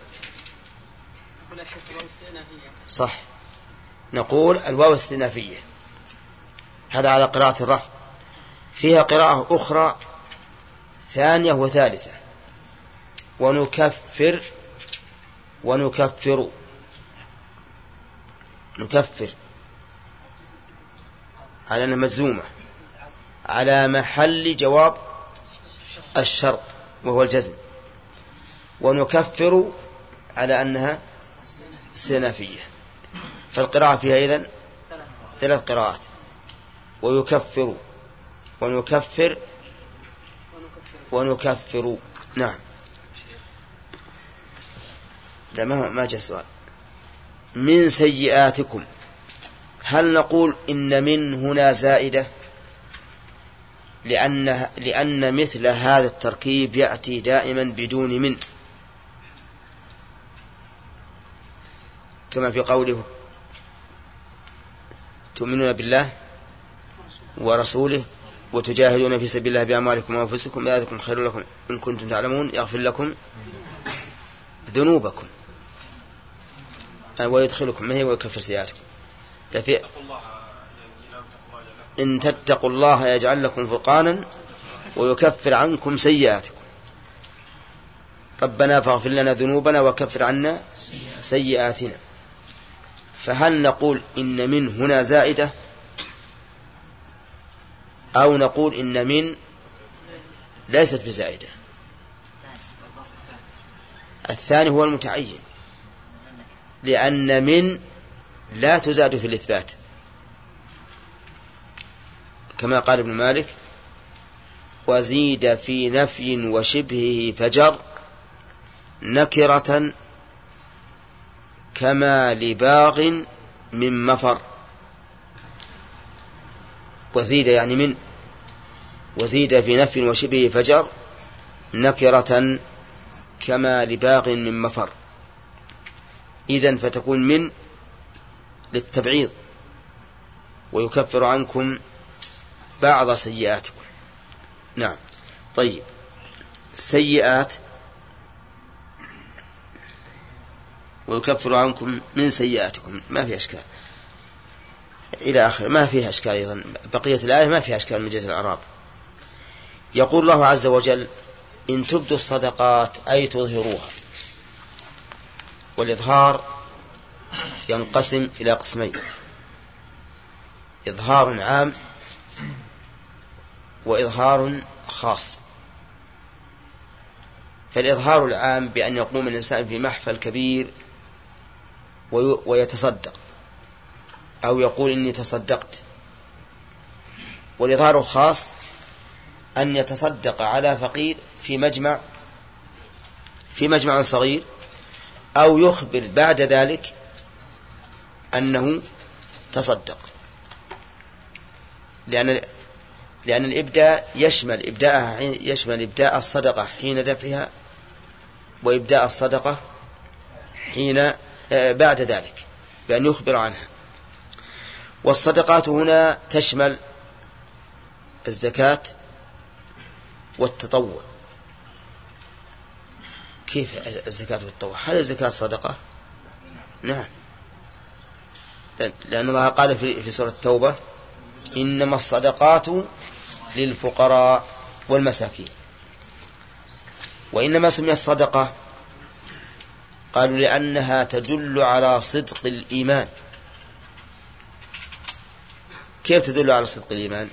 Speaker 1: صح. نقول الواو استئنافية. هذا على قراءة الرفع. فيها قراءة أخرى ثانية وثالثة. ونكفر ونكفر. نكفر. على أنها مجزومة على محل جواب الشرط وهو الجزم. ونكفر على أنها استئنافية فالقراءة فيها إذن ثلاث قراءات. ويكفر ونكفر ونكفر. نعم. لا ما ما جاء سؤال. من سيئاتكم؟ هل نقول إن من هنا زائدة؟ لأن لأن مثل هذا التركيب يأتي دائما بدون من. كما في قوله تؤمنون بالله ورسوله وتجاهدون في سبيل الله بأموالكم وأنفسكم ذلكم خير لكم إن كنتم تعلمون يغفر لكم ذنوبكم. ويدخلكم ما هي ويكفر سيئاتكم. لفي إن تتقوا الله يجعل لكم فرقانا ويكفر عنكم سيئاتكم. ربنا فاغفر لنا ذنوبنا وكفر عنا سيئاتنا. فهل نقول إن من هنا زائدة؟ أو نقول إن من ليست بزائدة؟ الثاني هو المتعين. لأن من لا تزاد في الإثبات. كما قال ابن مالك وزيد في نفي وشبهه فجر نكرة كما لباغ من مفر. وزيد يعني من. وزيد في نفي وشبه فجر نكرة كما لباغ من مفر. إذن فتكون من للتبعيض ويكفر عنكم بعض سيئاتكم. نعم. طيب. السيئات ويكفر عنكم من سيئاتكم. ما في أشكال. إلى آخر. ما فيها أشكال أيضا. بقية الآية ما فيها أشكال من جزء الأعراب. يقول الله عز وجل إن تبدوا الصدقات أي تظهروها. والإظهار ينقسم إلى قسمين. إظهار عام وإظهار خاص. فالإظهار العام بأن يقوم الإنسان في محفل كبير ويتصدق. أو يقول إني تصدقت. والإظهار الخاص أن يتصدق على فقير في مجمع في مجمع صغير أو يخبر بعد ذلك أنه تصدق. لأن لأن الإبداء يشمل إبداءها يشمل إبداء الصدقة حين دفعها وإبداء الصدقة حين آه، بعد ذلك بأن يخبر عنها. والصدقات هنا تشمل الزكاة والتطوع. كيف الزكاة والتطوع؟ هل الزكاة صدقة؟ نعم. لأن الله قال في سورة التوبة إنما الصدقات للفقراء والمساكين. وإنما سميت صدقة قالوا لأنها تدل على صدق الإيمان. كيف تدل على صدق الإيمان؟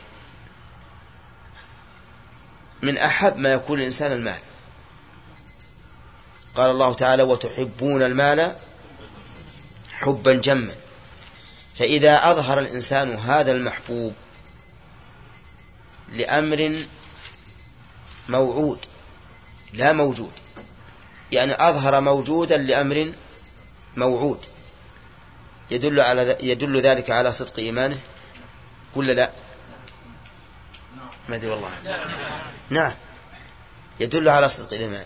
Speaker 1: من أحب ما يكون الإنسان المال. قال الله تعالى وتحبون المال حبا جما فإذا أظهر الإنسان هذا المحبوب لأمر موعود لا موجود. يعني أظهر موجودا لأمر موعود. يدل على يدل ذلك على صدق إيمانه؟ ولا لا؟ ما أدري والله. نعم. يدل على صدق الإيمان.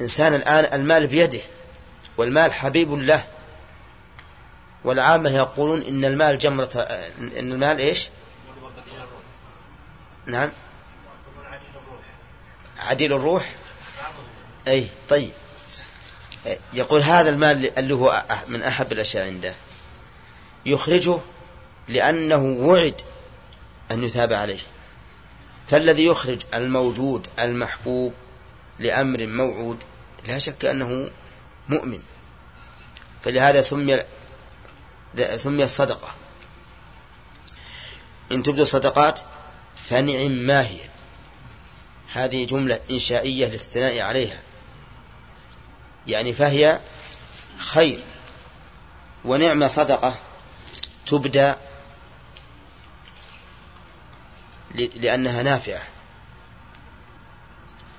Speaker 1: إنسان الآن المال بيده والمال حبيب له. والعامة يقولون إن المال جمرة إن المال إيش؟ نعم. عديل الروح. أي طيب. يقول هذا المال اللي هو من أحب الأشياء عنده. يخرجه لأنه وعد أن يثاب عليه. فالذي يخرج الموجود المحبوب لأمر موعود لا شك أنه مؤمن. فلهذا سمي سمي الصدقة. إن تبدو الصدقات فنعم ما هي. هذه جملة إنشائية للثناء عليها. يعني فهي خير. ونعم صدقة تبدى لأنها نافعة.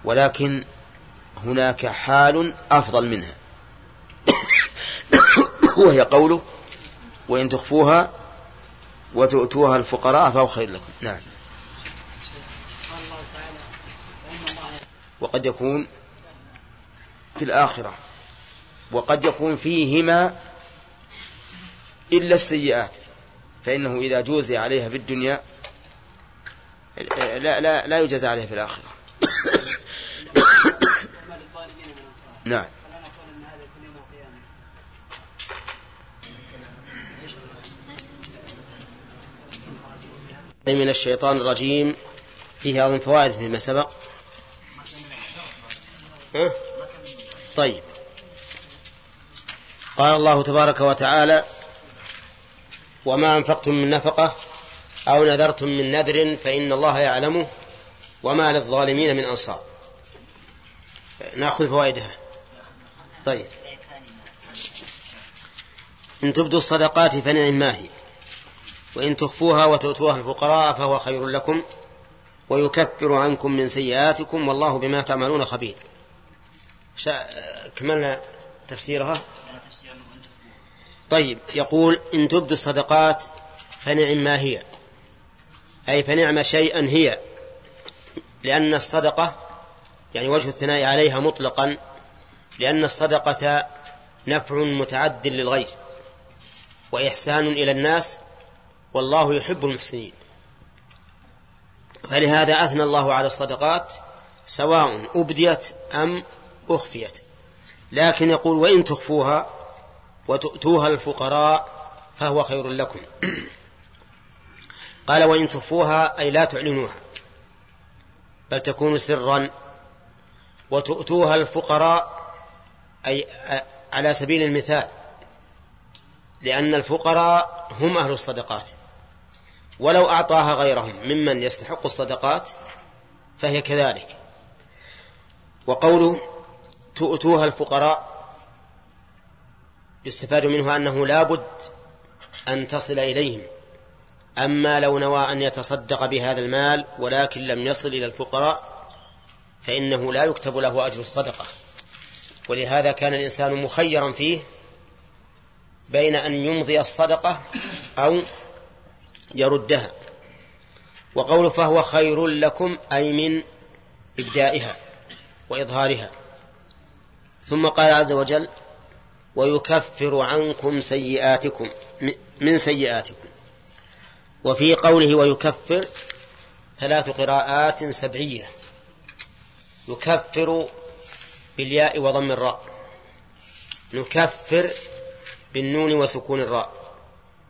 Speaker 1: ولكن هناك حال أفضل منها. وهي قوله وإن تخفوها وتؤتوها الفقراء فهو خير لكم. نعم. وقد يكون في الآخرة. وقد يكون فيهما إلا السيئات. فإنه إذا جوزي عليها في الدنيا لا لا لا يجازى عليها في الآخرة. نعم. من الشيطان الرجيم. فيه أظن فوائد فيما سبق. ها؟ طيب. قال الله تبارك وتعالى وما أنفقتم من نفقة أو نذرتم من نذر فإن الله يعلمه وما للظالمين من أنصار. نأخذ فوائدها. طيب. إن تبدوا الصدقات فنعم ما هي. وإن تخفوها وتؤتوها الفقراء فهو خير لكم ويكفر عنكم من سيئاتكم والله بما تعملون خبير. كملنا تفسيرها؟ طيب يقول إن تبدوا الصدقات فنعم ما هي. أي فنعم شيئا هي. لأن الصدقة يعني وجه الثناء عليها مطلقا لأن الصدقة نفع متعد للغير وإحسان إلى الناس والله يحب المحسنين. فلهذا أثنى الله على الصدقات سواء أبديت أم أخفيت. لكن يقول وإن تخفوها وتؤتوها الفقراء فهو خير لكم. قال وإن تخفوها أي لا تعلنوها بل تكون سرا. وتؤتوها الفقراء أي على سبيل المثال لأن الفقراء هم أهل الصدقات. ولو أعطاها غيرهم ممن يستحق الصدقات فهي كذلك. وقوله تؤتوها الفقراء يستفاد منه أنه لا بد أن تصل إليهم. أما لو نوى أن يتصدق بهذا المال ولكن لم يصل إلى الفقراء فإنه لا يكتب له أجر الصدقة. ولهذا كان الإنسان مخيرا فيه بين أن يمضي الصدقة أو يردها. وقول فهو خير لكم أي من إبدائها وإظهارها. ثم قال عز وجل ويكفر عنكم سيئاتكم من سيئاتكم. وفي قوله ويكفر ثلاث قراءات سبعية. يكفر بالياء وضم الراء. نكفر بالنون وسكون الراء.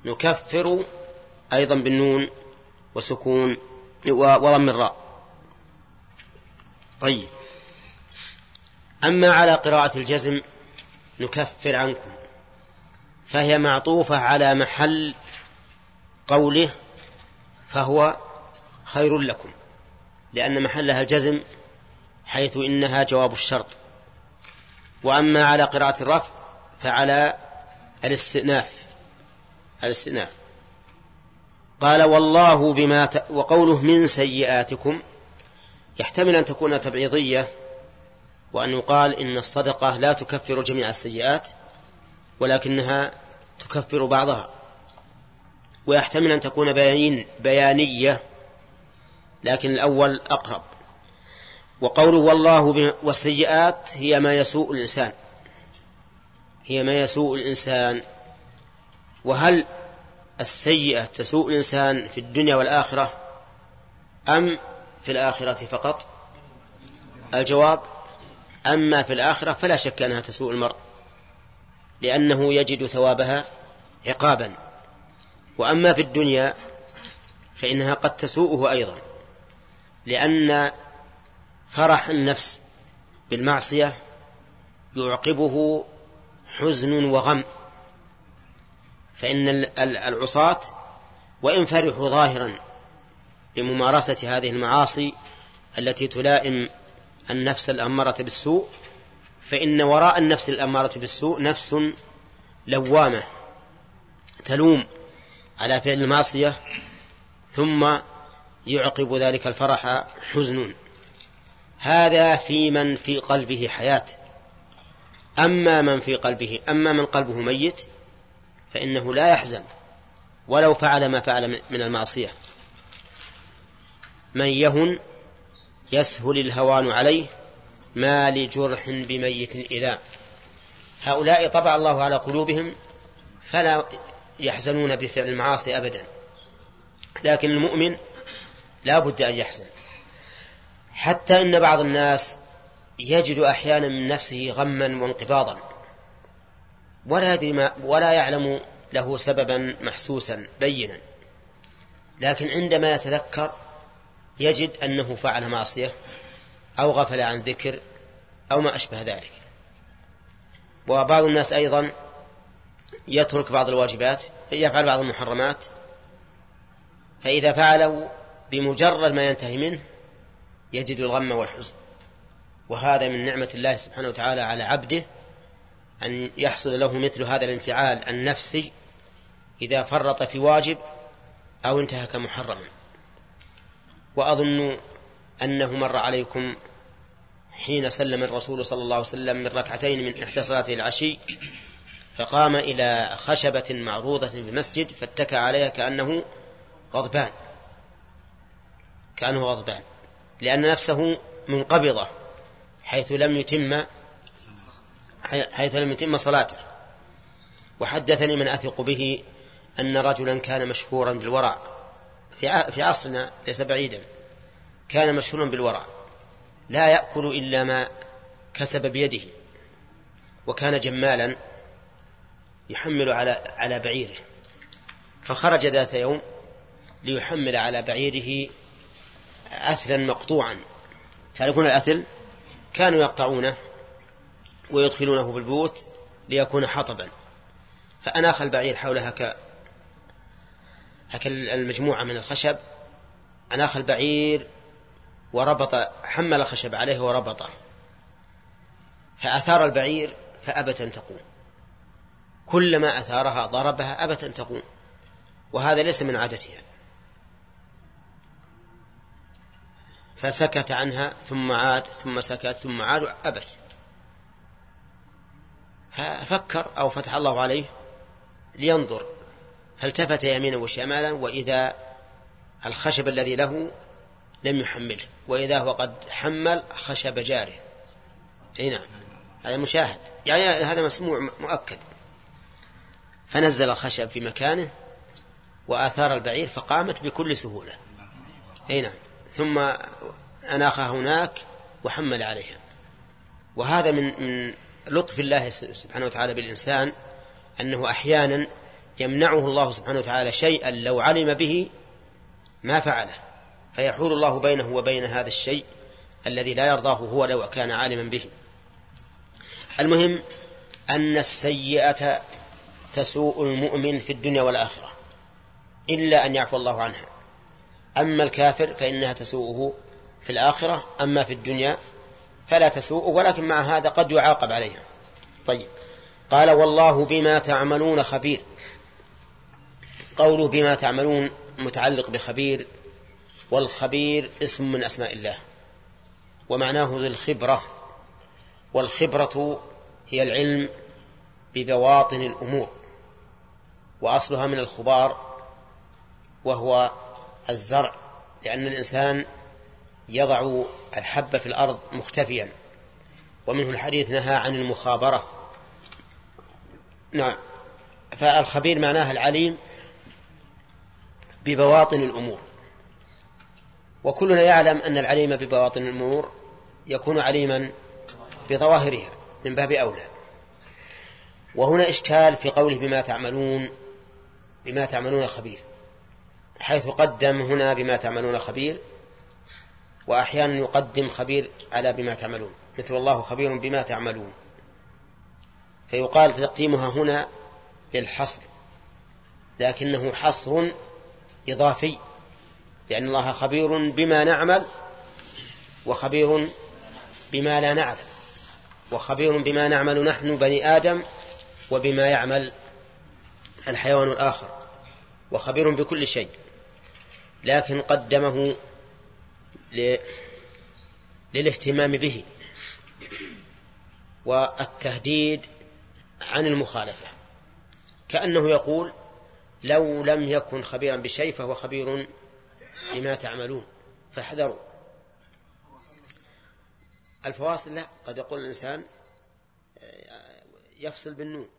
Speaker 1: نكفر أيضا بالنون وسكون وضم الراء. طيب. أما على قراءة الجزم نكفر عنكم. فهي معطوفة على محل قوله فهو خير لكم لأن محلها الجزم حيث إنها جواب الشرط. وأما على قراءة الرفع فعلى الاستئناف الاستئناف. قال والله بما ت... وقوله من سيئاتكم يحتمل أن تكون تبعيضية وأن يقال إن الصدقة لا تكفر جميع السيئات ولكنها تكفر بعضها. ويحتمل أن تكون بيان بيانية لكن الأول أقرب. وقوله والله والسيئات هي ما يسوء الإنسان. هي ما يسوء الإنسان. وهل السيئة تسوء الإنسان في الدنيا والآخرة أم في الآخرة فقط؟ الجواب أما في الآخرة فلا شك أنها تسوء المرء لأنه يجد ثوابها عقابا. وأما في الدنيا فإنها قد تسوءه أيضا لأن فرح النفس بالمعصية يعقبه حزن وغم. فإن العصاة وإن فرحوا ظاهرا بممارسة هذه المعاصي التي تلائم النفس الأمارة بالسوء فإن وراء النفس الأمارة بالسوء نفس لوامة تلوم على فعل المعصية ثم يعقب ذلك الفرح حزن. هذا في من في قلبه حياة. أما من في قلبه أما من قلبه ميت فإنه لا يحزن ولو فعل ما فعل من المعصية. من يهن يسهل الهوان عليه ما لجرح بميت إذا. هؤلاء طبع الله على قلوبهم فلا يحزنون بفعل المعاصي أبدا. لكن المؤمن لا بد أن يحزن. حتى إن بعض الناس يجد أحيانا من نفسه غما وانقباضا. ولا يدري ما ولا يعلم له سببا محسوسا بينا. لكن عندما يتذكر يجد أنه فعل معصية أو غفل عن ذكر أو ما أشبه ذلك. وبعض الناس أيضا يترك بعض الواجبات يفعل بعض المحرمات. فإذا فعله بمجرد ما ينتهي منه يجد الغم والحزن. وهذا من نعمة الله سبحانه وتعالى على عبده أن يحصل له مثل هذا الانفعال النفسي إذا فرط في واجب أو انتهك محرما. وأظن أنه مر عليكم حين سلم الرسول صلى الله عليه وسلم من ركعتين من إحدى صلاته العشي فقام إلى خشبة معروضة في المسجد فاتكى عليها كأنه غضبان. كأنه غضبان لأن نفسه منقبضة حيث لم يتم حيث لم يتم صلاته. وحدثني من أثق به أن رجلا كان مشهورا بالورع في في عصرنا ليس بعيدا. كان مشهورا بالورع لا يأكل إلا ما كسب بيده. وكان جمالا يحمل على على بعيره. فخرج ذات يوم ليحمل على بعيره أثلا مقطوعا. تعرفون الأثل؟ كانوا يقطعونه. ويدخلونه بالبيوت ليكون حطبا. فأناخ البعير حولها ك المجموعة من الخشب. أناخ البعير وربط حمل الخشب عليه وربطه. فأثار البعير فأبت أن تقوم. كلما أثارها ضربها أبت أن تقوم. وهذا ليس من عادتها. فسكت عنها ثم عاد ثم سكت ثم عاد أبت ففكر أو فتح الله عليه لينظر فالتفت يمينا وشمالا وإذا الخشب الذي له لم يحمله وإذا هو قد حمل خشب جاره. أي نعم. هذا مشاهد. يعني هذا مسموع مؤكد. فنزل الخشب في مكانه وآثار البعير فقامت بكل سهولة. أي نعم. ثم أناخها هناك وحمل عليها. وهذا من من لطف الله سبحانه وتعالى بالإنسان أنه أحيانا يمنعه الله سبحانه وتعالى شيئا لو علم به ما فعله. فيحول الله بينه وبين هذا الشيء الذي لا يرضاه هو لو كان عالما به. المهم أن السيئة تسوء المؤمن في الدنيا والآخرة إلا أن يعفو الله عنها. أما الكافر فإنها تسوءه في الآخرة أما في الدنيا فلا تسوء ولكن مع هذا قد يعاقب عليها. طيب. قال والله بما تعملون خبير. قوله بما تعملون متعلق بخبير والخبير اسم من أسماء الله ومعناه ذي الخبرة والخبرة هي العلم ببواطن الأمور وأصلها من الخبار وهو الزرع لأن الإنسان يضع الحب في الأرض مختفيا. ومنه الحديث نهى عن المخابرة. نعم. فالخبير معناها العليم ببواطن الأمور. وكلنا يعلم أن العليم ببواطن الأمور يكون عليما بظواهرها من باب أولى. وهنا إشكال في قوله بما تعملون بما تعملون خبير حيث قدم هنا بما تعملون خبير وأحيانا يقدم خبير على بما تعملون. مثل الله خبير بما تعملون. فيقال تقديمها هنا للحصر. لكنه حصر إضافي. لأن الله خبير بما نعمل وخبير بما لا نعلم. وخبير بما نعمل نحن بني آدم وبما يعمل الحيوان الآخر. وخبير بكل شيء. لكن قدمه للاهتمام به والتهديد عن المخالفة. كأنه يقول لو لم يكن خبيرا بشيء فهو خبير بما تعملون. فاحذروا. الفواصل لا قد يقول الإنسان يفصل بالنون.